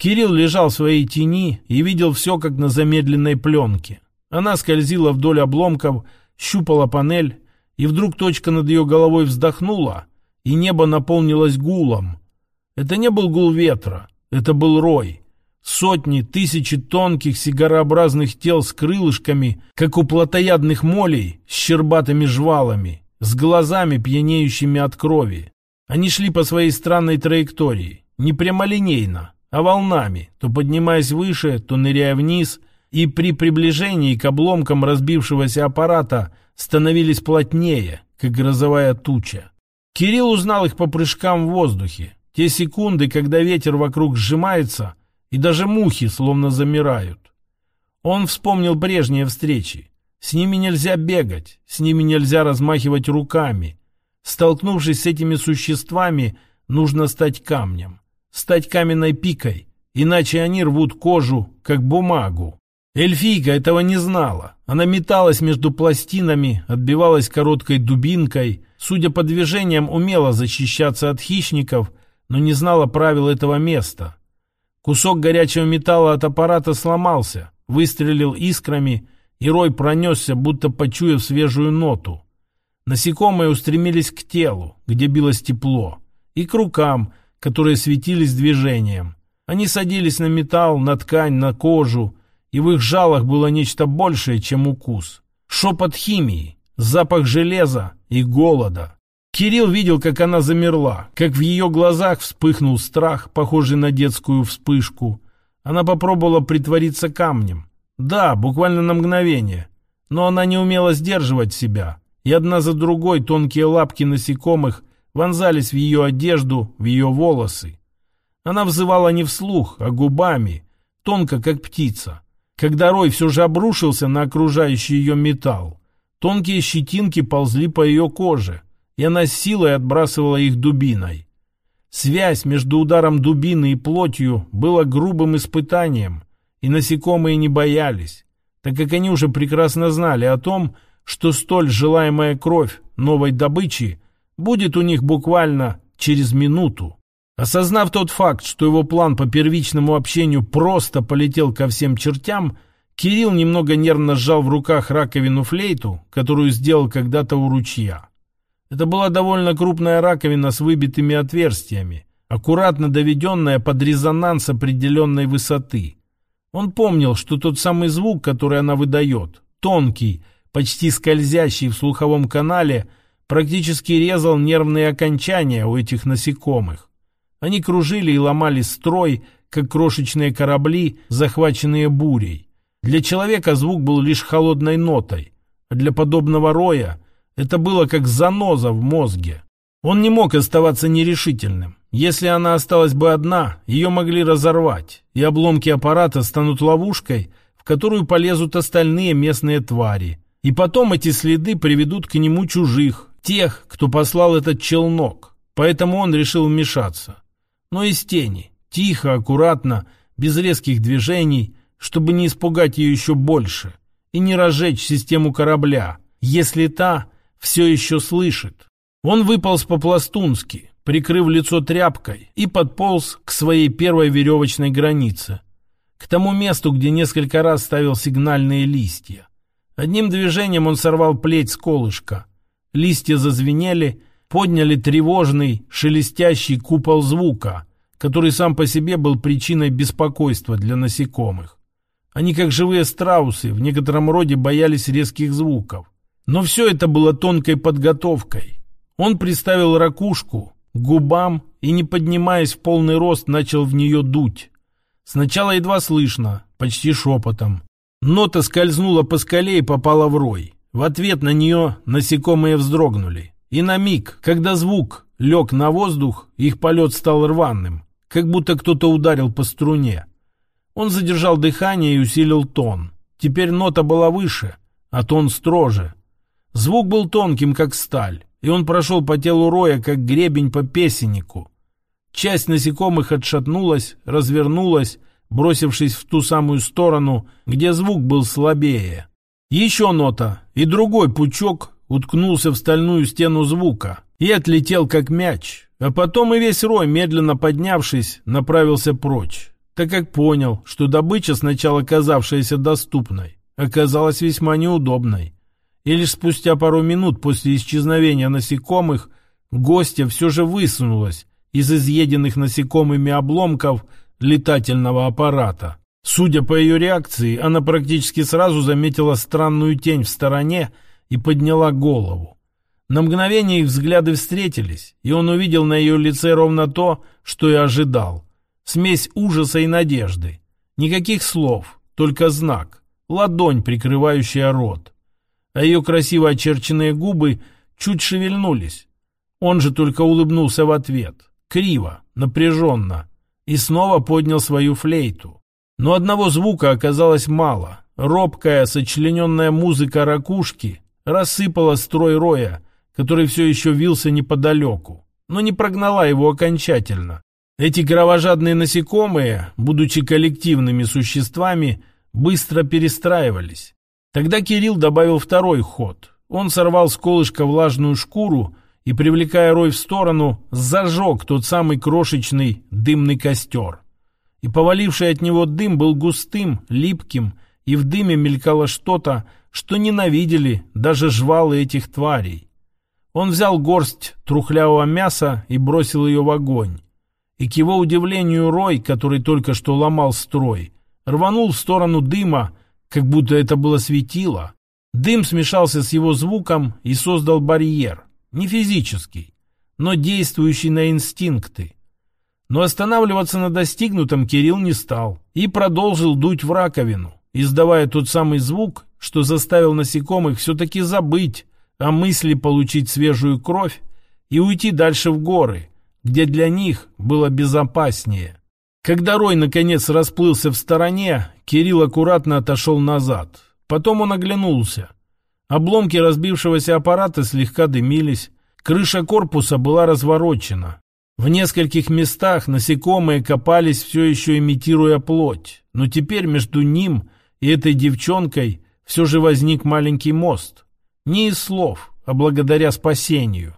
Кирилл лежал в своей тени и видел все, как на замедленной пленке. Она скользила вдоль обломков, щупала панель, и вдруг точка над ее головой вздохнула, и небо наполнилось гулом. Это не был гул ветра, это был рой. Сотни, тысячи тонких сигарообразных тел с крылышками, как у плотоядных молей, с щербатыми жвалами, с глазами, пьянеющими от крови. Они шли по своей странной траектории, не прямолинейно, а волнами, то поднимаясь выше, то ныряя вниз, и при приближении к обломкам разбившегося аппарата становились плотнее, как грозовая туча. Кирилл узнал их по прыжкам в воздухе. Те секунды, когда ветер вокруг сжимается, и даже мухи словно замирают. Он вспомнил прежние встречи. С ними нельзя бегать, с ними нельзя размахивать руками. Столкнувшись с этими существами, нужно стать камнем, стать каменной пикой, иначе они рвут кожу, как бумагу. Эльфийка этого не знала. Она металась между пластинами, отбивалась короткой дубинкой, судя по движениям, умела защищаться от хищников, но не знала правил этого места. Кусок горячего металла от аппарата сломался, выстрелил искрами, и рой пронесся, будто почуяв свежую ноту. Насекомые устремились к телу, где билось тепло, и к рукам, которые светились движением. Они садились на металл, на ткань, на кожу, и в их жалах было нечто большее, чем укус. Шепот химии, запах железа и голода. Кирилл видел, как она замерла, как в ее глазах вспыхнул страх, похожий на детскую вспышку. Она попробовала притвориться камнем. Да, буквально на мгновение. Но она не умела сдерживать себя. И одна за другой тонкие лапки насекомых вонзались в ее одежду, в ее волосы. Она взывала не вслух, а губами, тонко, как птица. Когда рой все же обрушился на окружающий ее металл, тонкие щетинки ползли по ее коже, и она силой отбрасывала их дубиной. Связь между ударом дубины и плотью была грубым испытанием, и насекомые не боялись, так как они уже прекрасно знали о том, что столь желаемая кровь новой добычи будет у них буквально через минуту. Осознав тот факт, что его план по первичному общению просто полетел ко всем чертям, Кирилл немного нервно сжал в руках раковину флейту, которую сделал когда-то у ручья. Это была довольно крупная раковина с выбитыми отверстиями, аккуратно доведенная под резонанс определенной высоты. Он помнил, что тот самый звук, который она выдает, тонкий, почти скользящий в слуховом канале, практически резал нервные окончания у этих насекомых. Они кружили и ломали строй, как крошечные корабли, захваченные бурей. Для человека звук был лишь холодной нотой, а для подобного роя это было как заноза в мозге. Он не мог оставаться нерешительным. Если она осталась бы одна, ее могли разорвать, и обломки аппарата станут ловушкой, в которую полезут остальные местные твари. И потом эти следы приведут к нему чужих, тех, кто послал этот челнок. Поэтому он решил вмешаться но из тени, тихо, аккуратно, без резких движений, чтобы не испугать ее еще больше и не разжечь систему корабля, если та все еще слышит. Он выполз по-пластунски, прикрыв лицо тряпкой, и подполз к своей первой веревочной границе, к тому месту, где несколько раз ставил сигнальные листья. Одним движением он сорвал плеть с колышка. Листья зазвенели, подняли тревожный, шелестящий купол звука, который сам по себе был причиной беспокойства для насекомых. Они, как живые страусы, в некотором роде боялись резких звуков. Но все это было тонкой подготовкой. Он приставил ракушку к губам и, не поднимаясь в полный рост, начал в нее дуть. Сначала едва слышно, почти шепотом. Нота скользнула по скале и попала в рой. В ответ на нее насекомые вздрогнули. И на миг, когда звук лег на воздух, их полет стал рваным, как будто кто-то ударил по струне. Он задержал дыхание и усилил тон. Теперь нота была выше, а тон строже. Звук был тонким, как сталь, и он прошел по телу Роя, как гребень по песеннику. Часть насекомых отшатнулась, развернулась, бросившись в ту самую сторону, где звук был слабее. Еще нота, и другой пучок уткнулся в стальную стену звука и отлетел как мяч, а потом и весь рой, медленно поднявшись, направился прочь. так как понял, что добыча, сначала казавшаяся доступной, оказалась весьма неудобной. И лишь спустя пару минут после исчезновения насекомых гостья все же высунулась из изъеденных насекомыми обломков летательного аппарата. Судя по ее реакции, она практически сразу заметила странную тень в стороне и подняла голову. На мгновение их взгляды встретились, и он увидел на ее лице ровно то, что и ожидал. Смесь ужаса и надежды. Никаких слов, только знак. Ладонь, прикрывающая рот. А ее красиво очерченные губы чуть шевельнулись. Он же только улыбнулся в ответ. Криво, напряженно. И снова поднял свою флейту. Но одного звука оказалось мало. Робкая, сочлененная музыка ракушки рассыпала строй роя, который все еще вился неподалеку, но не прогнала его окончательно. Эти кровожадные насекомые, будучи коллективными существами, быстро перестраивались. Тогда Кирилл добавил второй ход. Он сорвал с колышка влажную шкуру и, привлекая рой в сторону, зажег тот самый крошечный дымный костер. И поваливший от него дым был густым, липким, и в дыме мелькало что-то, что ненавидели даже жвалы этих тварей. Он взял горсть трухлявого мяса и бросил ее в огонь. И к его удивлению Рой, который только что ломал строй, рванул в сторону дыма, как будто это было светило. Дым смешался с его звуком и создал барьер, не физический, но действующий на инстинкты. Но останавливаться на достигнутом Кирилл не стал и продолжил дуть в раковину, издавая тот самый звук, что заставил насекомых все-таки забыть а мысли получить свежую кровь и уйти дальше в горы, где для них было безопаснее. Когда Рой наконец расплылся в стороне, Кирилл аккуратно отошел назад. Потом он оглянулся. Обломки разбившегося аппарата слегка дымились, крыша корпуса была разворочена. В нескольких местах насекомые копались, все еще имитируя плоть, но теперь между ним и этой девчонкой все же возник маленький мост. Не из слов, а благодаря спасению.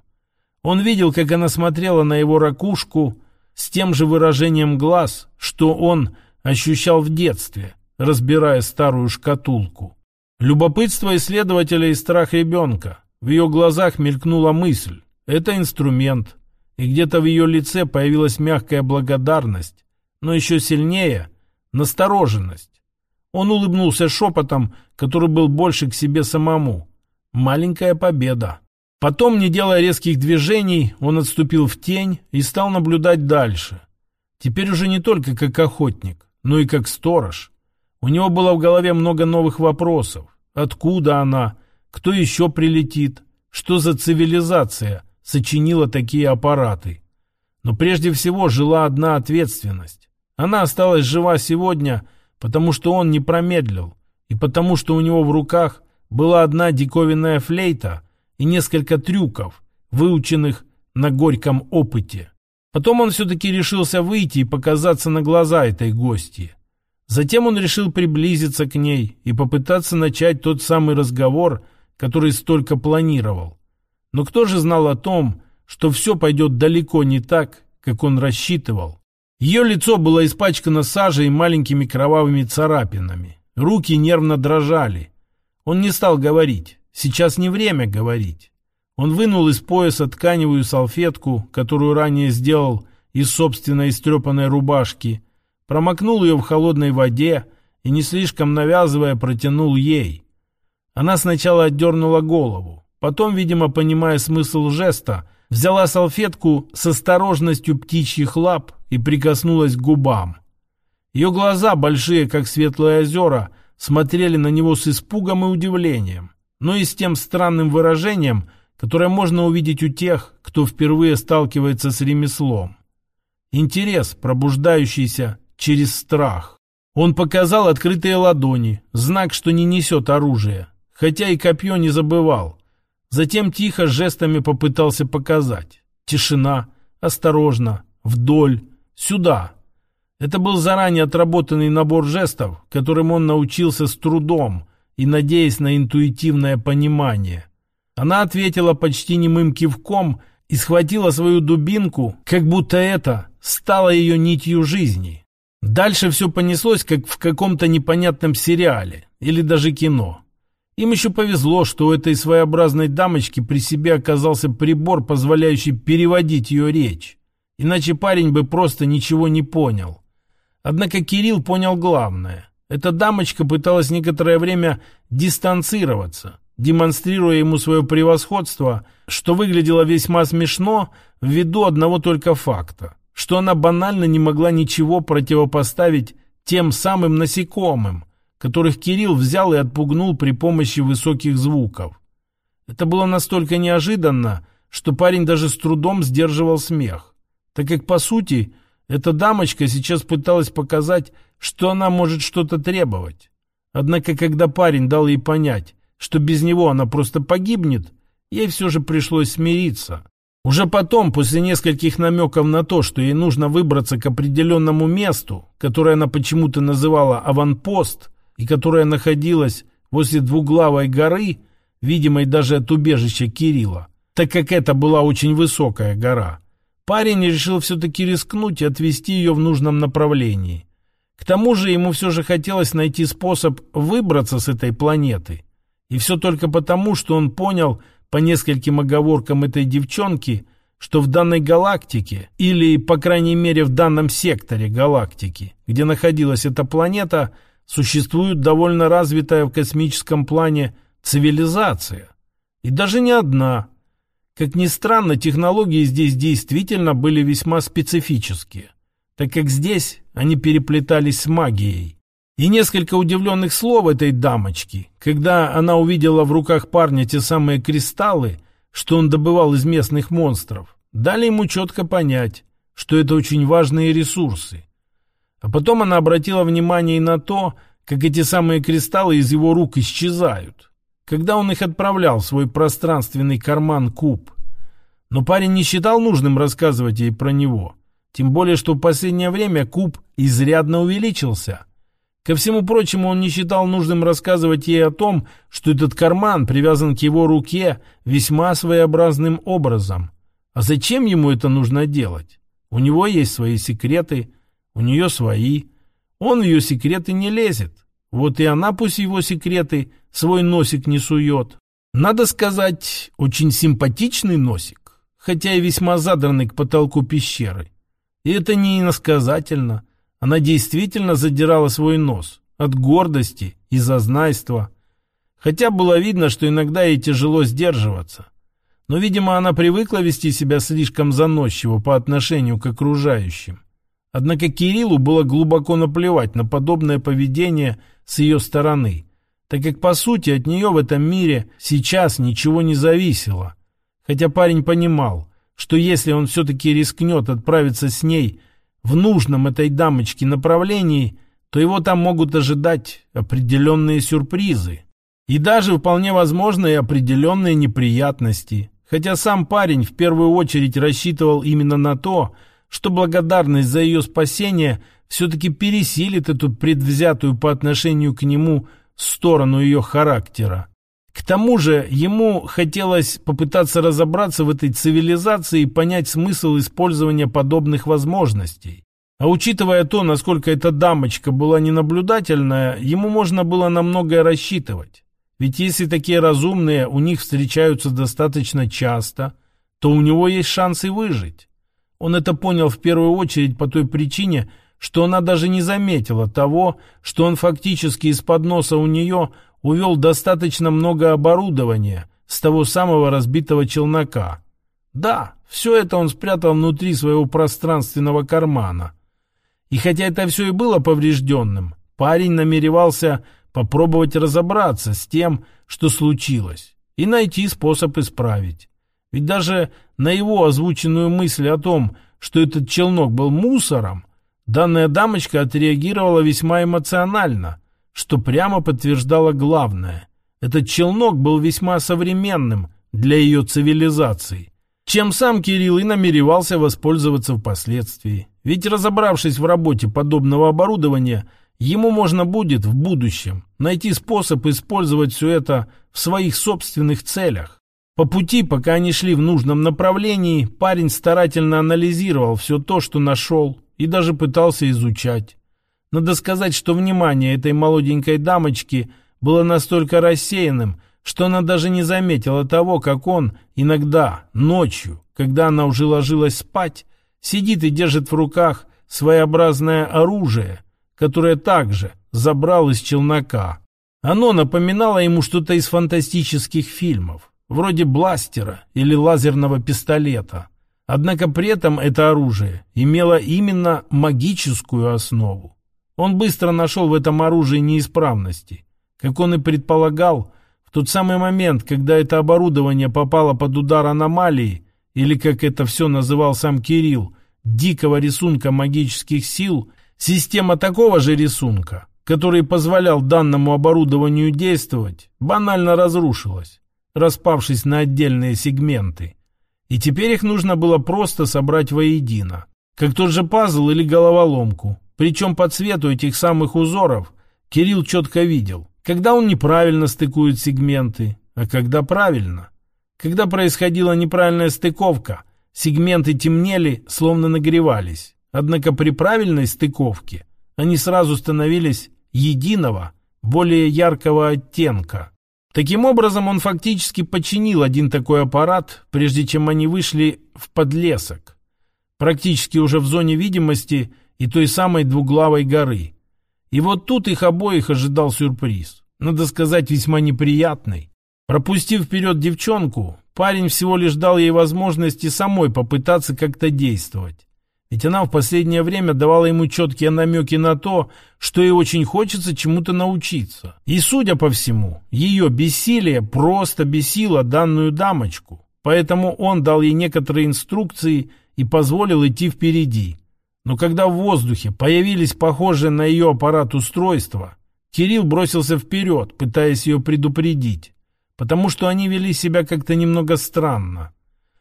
Он видел, как она смотрела на его ракушку с тем же выражением глаз, что он ощущал в детстве, разбирая старую шкатулку. Любопытство исследователя и страх ребенка. В ее глазах мелькнула мысль. Это инструмент. И где-то в ее лице появилась мягкая благодарность, но еще сильнее – настороженность. Он улыбнулся шепотом, который был больше к себе самому. Маленькая победа. Потом, не делая резких движений, он отступил в тень и стал наблюдать дальше. Теперь уже не только как охотник, но и как сторож. У него было в голове много новых вопросов. Откуда она? Кто еще прилетит? Что за цивилизация сочинила такие аппараты? Но прежде всего жила одна ответственность. Она осталась жива сегодня, потому что он не промедлил, и потому что у него в руках была одна диковинная флейта и несколько трюков, выученных на горьком опыте. Потом он все-таки решился выйти и показаться на глаза этой гости. Затем он решил приблизиться к ней и попытаться начать тот самый разговор, который столько планировал. Но кто же знал о том, что все пойдет далеко не так, как он рассчитывал? Ее лицо было испачкано сажей и маленькими кровавыми царапинами. Руки нервно дрожали. Он не стал говорить. Сейчас не время говорить. Он вынул из пояса тканевую салфетку, которую ранее сделал из собственной истрепанной рубашки, промокнул ее в холодной воде и, не слишком навязывая, протянул ей. Она сначала отдернула голову, потом, видимо, понимая смысл жеста, взяла салфетку с осторожностью птичьих лап и прикоснулась к губам. Ее глаза, большие, как светлые озера, смотрели на него с испугом и удивлением, но и с тем странным выражением, которое можно увидеть у тех, кто впервые сталкивается с ремеслом. Интерес, пробуждающийся через страх. Он показал открытые ладони, знак, что не несет оружия, хотя и копье не забывал. Затем тихо жестами попытался показать. Тишина, осторожно, вдоль, сюда, это был заранее отработанный набор жестов, которым он научился с трудом и надеясь на интуитивное понимание. Она ответила почти немым кивком и схватила свою дубинку, как будто это стало ее нитью жизни. Дальше все понеслось, как в каком-то непонятном сериале или даже кино. Им еще повезло, что у этой своеобразной дамочки при себе оказался прибор, позволяющий переводить ее речь. Иначе парень бы просто ничего не понял. Однако Кирилл понял главное. Эта дамочка пыталась некоторое время дистанцироваться, демонстрируя ему свое превосходство, что выглядело весьма смешно ввиду одного только факта что она банально не могла ничего противопоставить тем самым насекомым, которых Кирилл взял и отпугнул при помощи высоких звуков. Это было настолько неожиданно, что парень даже с трудом сдерживал смех, так как, по сути, эта дамочка сейчас пыталась показать, что она может что-то требовать. Однако, когда парень дал ей понять, что без него она просто погибнет, ей все же пришлось смириться. Уже потом, после нескольких намеков на то, что ей нужно выбраться к определенному месту, которое она почему-то называла «аванпост», и которое находилось возле двуглавой горы, видимой даже от убежища Кирилла, так как это была очень высокая гора, парень решил все-таки рискнуть и отвести ее в нужном направлении. К тому же ему все же хотелось найти способ выбраться с этой планеты. И все только потому, что он понял, по нескольким оговоркам этой девчонки, что в данной галактике, или, по крайней мере, в данном секторе галактики, где находилась эта планета, существует довольно развитая в космическом плане цивилизация. И даже не одна. Как ни странно, технологии здесь действительно были весьма специфические, так как здесь они переплетались с магией. И несколько удивленных слов этой дамочки, когда она увидела в руках парня те самые кристаллы, что он добывал из местных монстров, дали ему четко понять, что это очень важные ресурсы. А потом она обратила внимание и на то, как эти самые кристаллы из его рук исчезают, когда он их отправлял в свой пространственный карман-куб. Но парень не считал нужным рассказывать ей про него, тем более, что в последнее время куб изрядно увеличился – Ко всему прочему, он не считал нужным рассказывать ей о том, что этот карман привязан к его руке весьма своеобразным образом. А зачем ему это нужно делать? У него есть свои секреты, у нее свои. Он в ее секреты не лезет. Вот и она пусть его секреты свой носик не сует. Надо сказать, очень симпатичный носик, хотя и весьма задранный к потолку пещеры. И это не иносказательно. Она действительно задирала свой нос от гордости и зазнайства. Хотя было видно, что иногда ей тяжело сдерживаться. Но, видимо, она привыкла вести себя слишком заносчиво по отношению к окружающим. Однако Кириллу было глубоко наплевать на подобное поведение с ее стороны, так как, по сути, от нее в этом мире сейчас ничего не зависело. Хотя парень понимал, что если он все-таки рискнет отправиться с ней – в нужном этой дамочке направлении, то его там могут ожидать определенные сюрпризы. И даже вполне возможные определенные неприятности. Хотя сам парень в первую очередь рассчитывал именно на то, что благодарность за ее спасение все-таки пересилит эту предвзятую по отношению к нему сторону ее характера. К тому же ему хотелось попытаться разобраться в этой цивилизации и понять смысл использования подобных возможностей. А учитывая то, насколько эта дамочка была ненаблюдательная, ему можно было на многое рассчитывать. Ведь если такие разумные у них встречаются достаточно часто, то у него есть шансы выжить. Он это понял в первую очередь по той причине, что она даже не заметила того, что он фактически из-под носа у нее увел достаточно много оборудования с того самого разбитого челнока. Да, все это он спрятал внутри своего пространственного кармана. И хотя это все и было поврежденным, парень намеревался попробовать разобраться с тем, что случилось, и найти способ исправить. Ведь даже на его озвученную мысль о том, что этот челнок был мусором, данная дамочка отреагировала весьма эмоционально, что прямо подтверждало главное. Этот челнок был весьма современным для ее цивилизации, чем сам Кирилл и намеревался воспользоваться впоследствии. Ведь разобравшись в работе подобного оборудования, ему можно будет в будущем найти способ использовать все это в своих собственных целях. По пути, пока они шли в нужном направлении, парень старательно анализировал все то, что нашел, и даже пытался изучать. Надо сказать, что внимание этой молоденькой дамочки было настолько рассеянным, что она даже не заметила того, как он иногда, ночью, когда она уже ложилась спать, сидит и держит в руках своеобразное оружие, которое также забрал из челнока. Оно напоминало ему что-то из фантастических фильмов, вроде бластера или лазерного пистолета. Однако при этом это оружие имело именно магическую основу. Он быстро нашел в этом оружии неисправности. Как он и предполагал, в тот самый момент, когда это оборудование попало под удар аномалии, или, как это все называл сам Кирилл, дикого рисунка магических сил, система такого же рисунка, который позволял данному оборудованию действовать, банально разрушилась, распавшись на отдельные сегменты. И теперь их нужно было просто собрать воедино, как тот же пазл или головоломку. Причем по цвету этих самых узоров Кирилл четко видел, когда он неправильно стыкует сегменты, а когда правильно. Когда происходила неправильная стыковка, сегменты темнели, словно нагревались. Однако при правильной стыковке они сразу становились единого, более яркого оттенка. Таким образом, он фактически починил один такой аппарат, прежде чем они вышли в подлесок. Практически уже в зоне видимости и той самой двуглавой горы. И вот тут их обоих ожидал сюрприз. Надо сказать, весьма неприятный. Пропустив вперед девчонку, парень всего лишь дал ей возможности самой попытаться как-то действовать. Ведь она в последнее время давала ему четкие намеки на то, что ей очень хочется чему-то научиться. И, судя по всему, ее бессилие просто бесило данную дамочку. Поэтому он дал ей некоторые инструкции и позволил идти впереди. Но когда в воздухе появились похожие на ее аппарат устройства, Кирилл бросился вперед, пытаясь ее предупредить, потому что они вели себя как-то немного странно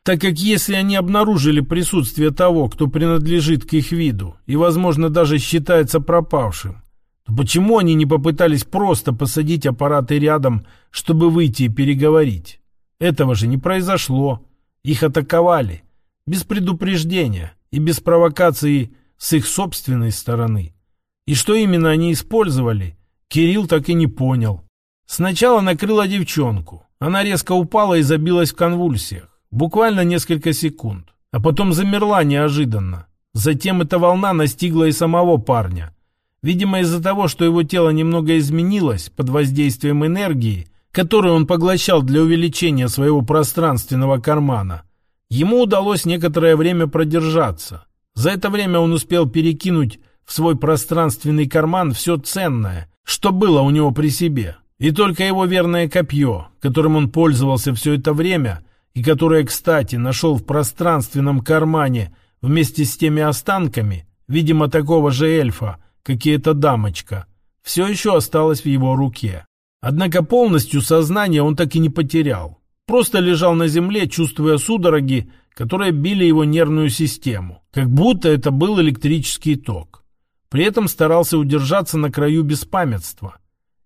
так как если они обнаружили присутствие того, кто принадлежит к их виду и, возможно, даже считается пропавшим, то почему они не попытались просто посадить аппараты рядом, чтобы выйти и переговорить? Этого же не произошло. Их атаковали. Без предупреждения и без провокации с их собственной стороны. И что именно они использовали, Кирилл так и не понял. Сначала накрыла девчонку. Она резко упала и забилась в конвульсиях. Буквально несколько секунд. А потом замерла неожиданно. Затем эта волна настигла и самого парня. Видимо, из-за того, что его тело немного изменилось под воздействием энергии, которую он поглощал для увеличения своего пространственного кармана, ему удалось некоторое время продержаться. За это время он успел перекинуть в свой пространственный карман все ценное, что было у него при себе. И только его верное копье, которым он пользовался все это время, и которое, кстати, нашел в пространственном кармане вместе с теми останками, видимо, такого же эльфа, как и эта дамочка, все еще осталось в его руке. Однако полностью сознание он так и не потерял. Просто лежал на земле, чувствуя судороги, которые били его нервную систему, как будто это был электрический ток. При этом старался удержаться на краю беспамятства.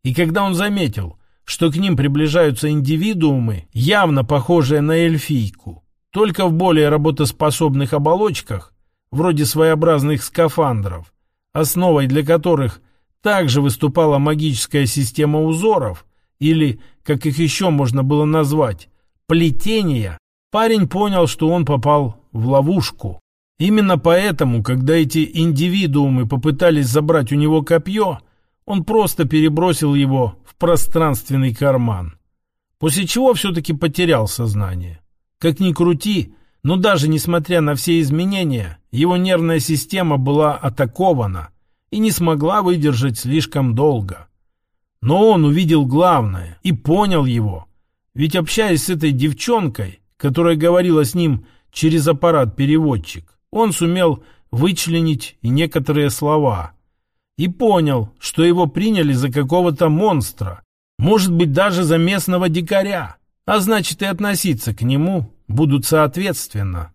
И когда он заметил, что к ним приближаются индивидуумы, явно похожие на эльфийку, только в более работоспособных оболочках, вроде своеобразных скафандров, основой для которых также выступала магическая система узоров, или, как их еще можно было назвать, плетения, парень понял, что он попал в ловушку. Именно поэтому, когда эти индивидуумы попытались забрать у него копье, он просто перебросил его пространственный карман. После чего все-таки потерял сознание. Как ни крути, но даже несмотря на все изменения, его нервная система была атакована и не смогла выдержать слишком долго. Но он увидел главное и понял его. Ведь общаясь с этой девчонкой, которая говорила с ним через аппарат-переводчик, он сумел вычленить и некоторые слова – и понял, что его приняли за какого-то монстра, может быть, даже за местного дикаря, а значит и относиться к нему будут соответственно.